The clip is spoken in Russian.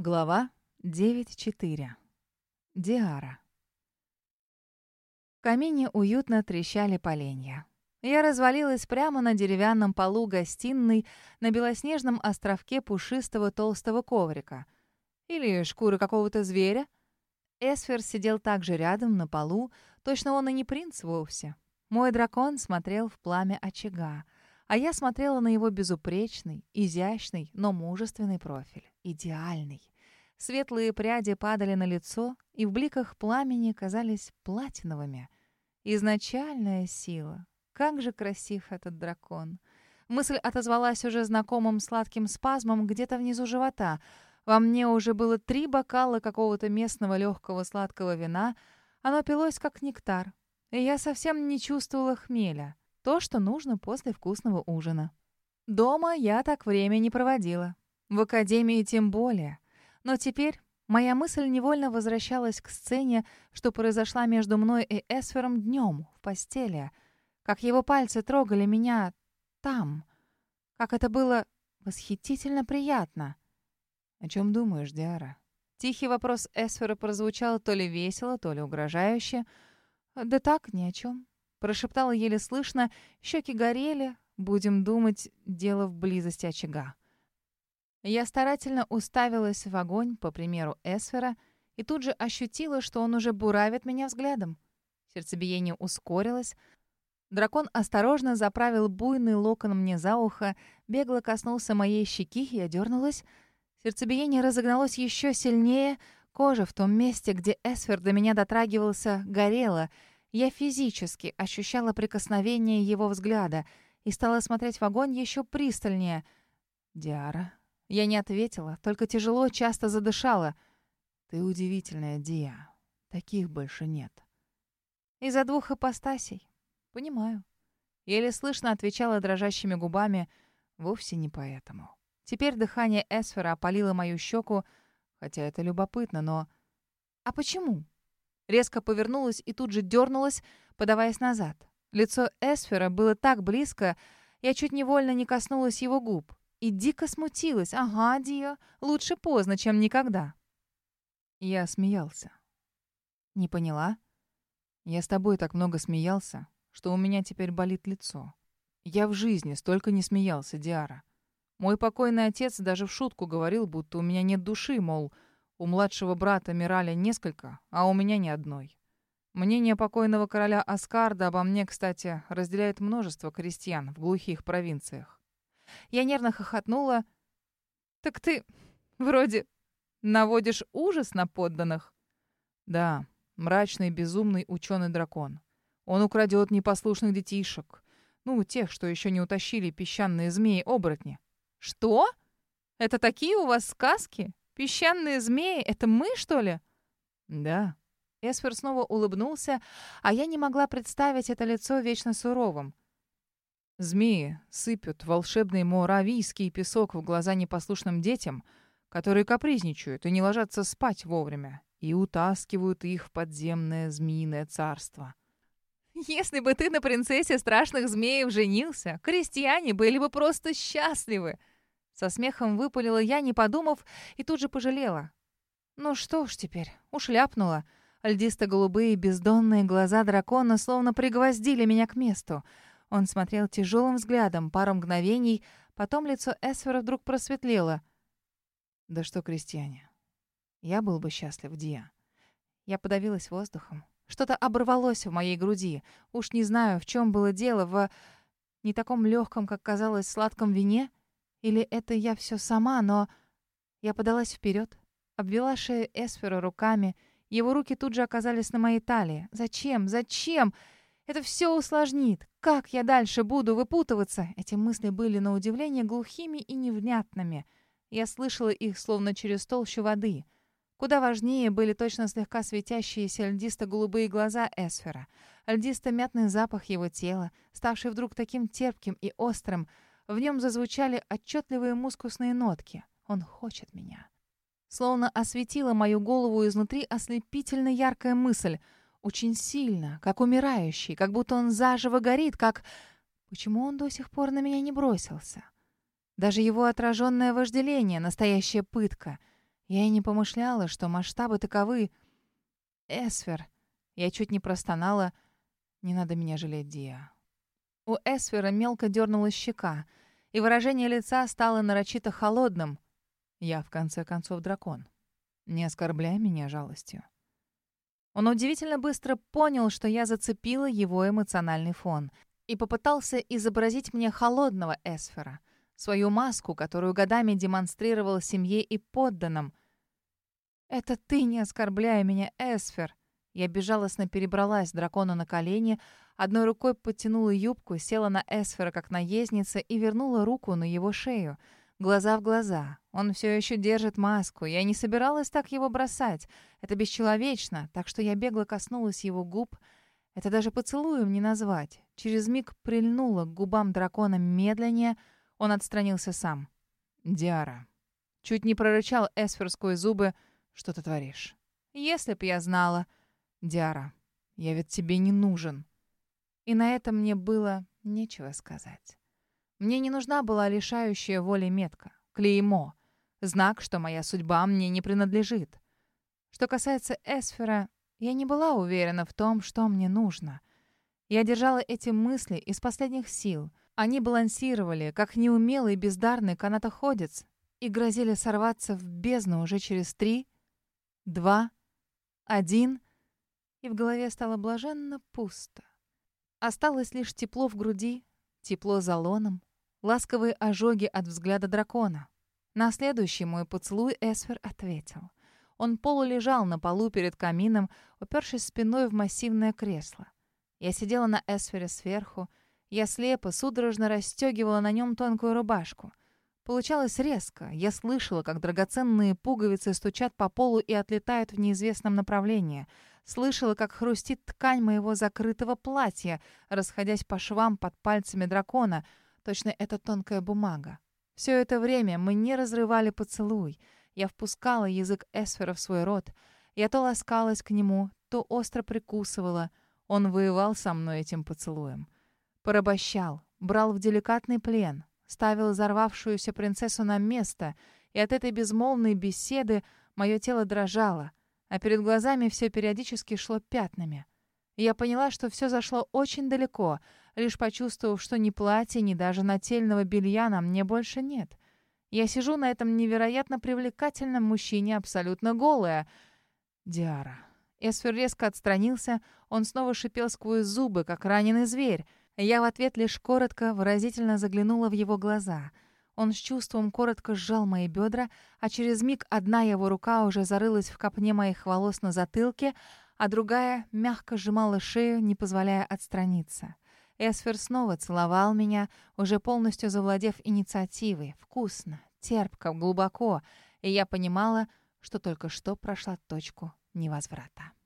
Глава 9.4. Диара. В камине уютно трещали поленья. Я развалилась прямо на деревянном полу гостиной на белоснежном островке пушистого толстого коврика. Или шкуры какого-то зверя. Эсфер сидел также рядом на полу, точно он и не принц вовсе. Мой дракон смотрел в пламя очага, а я смотрела на его безупречный, изящный, но мужественный профиль. Идеальный. Светлые пряди падали на лицо, и в бликах пламени казались платиновыми. Изначальная сила. Как же красив этот дракон. Мысль отозвалась уже знакомым сладким спазмом где-то внизу живота. Во мне уже было три бокала какого-то местного легкого сладкого вина. Оно пилось, как нектар. И я совсем не чувствовала хмеля. То, что нужно после вкусного ужина. Дома я так время не проводила. В академии тем более. Но теперь моя мысль невольно возвращалась к сцене, что произошла между мной и Эсфером днем в постели. Как его пальцы трогали меня там. Как это было восхитительно приятно. «О чем думаешь, Диара?» Тихий вопрос Эсфера прозвучал то ли весело, то ли угрожающе. «Да так, ни о чем», — прошептала еле слышно. Щеки горели. Будем думать, дело в близости очага. Я старательно уставилась в огонь, по примеру Эсфера, и тут же ощутила, что он уже буравит меня взглядом. Сердцебиение ускорилось. Дракон осторожно заправил буйный локон мне за ухо, бегло коснулся моей щеки, я дернулась. Сердцебиение разогналось еще сильнее, кожа в том месте, где Эсфер до меня дотрагивался, горела. Я физически ощущала прикосновение его взгляда и стала смотреть в огонь еще пристальнее. «Диара», я не ответила, только тяжело, часто задышала. «Ты удивительная, Дия. Таких больше нет». «Из-за двух ипостасей. Понимаю». Еле слышно отвечала дрожащими губами. Вовсе не поэтому. Теперь дыхание Эсфера опалило мою щеку, хотя это любопытно, но... «А почему?» Резко повернулась и тут же дернулась, подаваясь назад. Лицо Эсфера было так близко, я чуть невольно не коснулась его губ. И дико смутилась. «Ага, Дио, лучше поздно, чем никогда». Я смеялся. «Не поняла?» «Я с тобой так много смеялся, что у меня теперь болит лицо. Я в жизни столько не смеялся, Диара. Мой покойный отец даже в шутку говорил, будто у меня нет души, мол, у младшего брата Мираля несколько, а у меня ни одной. Мнение покойного короля Аскарда обо мне, кстати, разделяет множество крестьян в глухих провинциях. Я нервно хохотнула. «Так ты вроде наводишь ужас на подданных?» «Да, мрачный, безумный ученый-дракон. Он украдет непослушных детишек. Ну, тех, что еще не утащили песчаные змеи-оборотни». «Что? Это такие у вас сказки? Песчаные змеи — это мы, что ли?» «Да». Эсфер снова улыбнулся, а я не могла представить это лицо вечно суровым. Змеи сыпят волшебный моравийский песок в глаза непослушным детям, которые капризничают и не ложатся спать вовремя, и утаскивают их в подземное змеиное царство. «Если бы ты на принцессе страшных змеев женился, крестьяне были бы просто счастливы!» Со смехом выпалила я, не подумав, и тут же пожалела. «Ну что ж теперь, ушляпнула». Льдисто-голубые бездонные глаза дракона словно пригвоздили меня к месту — он смотрел тяжелым взглядом пару мгновений, потом лицо Эсфера вдруг просветлело. «Да что, крестьяне, я был бы счастлив, Диа». Я подавилась воздухом. Что-то оборвалось в моей груди. Уж не знаю, в чем было дело, в не таком легком, как казалось, сладком вине? Или это я все сама, но... Я подалась вперед, обвела шею Эсфера руками. Его руки тут же оказались на моей талии. «Зачем? Зачем?» Это все усложнит. Как я дальше буду выпутываться? Эти мысли были на удивление глухими и невнятными. Я слышала их словно через толщу воды. Куда важнее были точно слегка светящиеся льдисто-голубые глаза Эсфера, льдисто-мятный запах его тела, ставший вдруг таким терпким и острым. В нем зазвучали отчетливые мускусные нотки. Он хочет меня. Словно осветила мою голову изнутри ослепительно яркая мысль — очень сильно, как умирающий, как будто он заживо горит, как... Почему он до сих пор на меня не бросился? Даже его отраженное вожделение — настоящая пытка. Я и не помышляла, что масштабы таковы. Эсфер. Я чуть не простонала. Не надо меня жалеть, Диа. У Эсфера мелко дернулась щека, и выражение лица стало нарочито холодным. Я, в конце концов, дракон. Не оскорбляй меня жалостью. Он удивительно быстро понял, что я зацепила его эмоциональный фон и попытался изобразить мне холодного Эсфера, свою маску, которую годами демонстрировал семье и подданным. «Это ты не оскорбляй меня, Эсфер!» Я безжалостно перебралась дракону на колени, одной рукой подтянула юбку, села на Эсфера как наездница и вернула руку на его шею. Глаза в глаза. Он все еще держит маску. Я не собиралась так его бросать. Это бесчеловечно, так что я бегло коснулась его губ. Это даже поцелуем не назвать. Через миг прильнула к губам дракона медленнее. Он отстранился сам. «Диара». Чуть не прорычал Эсфер зубы. «Что ты творишь?» «Если б я знала...» «Диара, я ведь тебе не нужен». И на это мне было нечего сказать. Мне не нужна была лишающая воли метка, клеймо, знак, что моя судьба мне не принадлежит. Что касается Эсфера, я не была уверена в том, что мне нужно. Я держала эти мысли из последних сил. Они балансировали, как неумелый бездарный канатоходец, и грозили сорваться в бездну уже через три, два, один — и в голове стало блаженно пусто. Осталось лишь тепло в груди, тепло за лоном, ласковые ожоги от взгляда дракона. На следующий мой поцелуй Эсфер ответил. Он полулежал на полу перед камином, упершись спиной в массивное кресло. Я сидела на Эсфере сверху. Я слепо, судорожно расстегивала на нем тонкую рубашку. Получалось резко. Я слышала, как драгоценные пуговицы стучат по полу и отлетают в неизвестном направлении — Слышала, как хрустит ткань моего закрытого платья, расходясь по швам под пальцами дракона. Точно это тонкая бумага. Все это время мы не разрывали поцелуй. Я впускала язык Эсфера в свой рот. Я то ласкалась к нему, то остро прикусывала. Он воевал со мной этим поцелуем. Порабощал, брал в деликатный плен, ставил взорвавшуюся принцессу на место, и от этой безмолвной беседы мое тело дрожало — а перед глазами все периодически шло пятнами. Я поняла, что все зашло очень далеко, лишь почувствовав, что ни платья, ни даже нательного белья на мне больше нет. Я сижу на этом невероятно привлекательном мужчине, абсолютно голая. Диара. Эсфер резко отстранился, он снова шипел сквозь зубы, как раненый зверь. Я в ответ лишь коротко, выразительно заглянула в его глаза — он с чувством коротко сжал мои бедра, а через миг одна его рука уже зарылась в копне моих волос на затылке, а другая мягко сжимала шею, не позволяя отстраниться. Эсфер снова целовал меня, уже полностью завладев инициативой. Вкусно, терпко, глубоко. И я понимала, что только что прошла точку невозврата.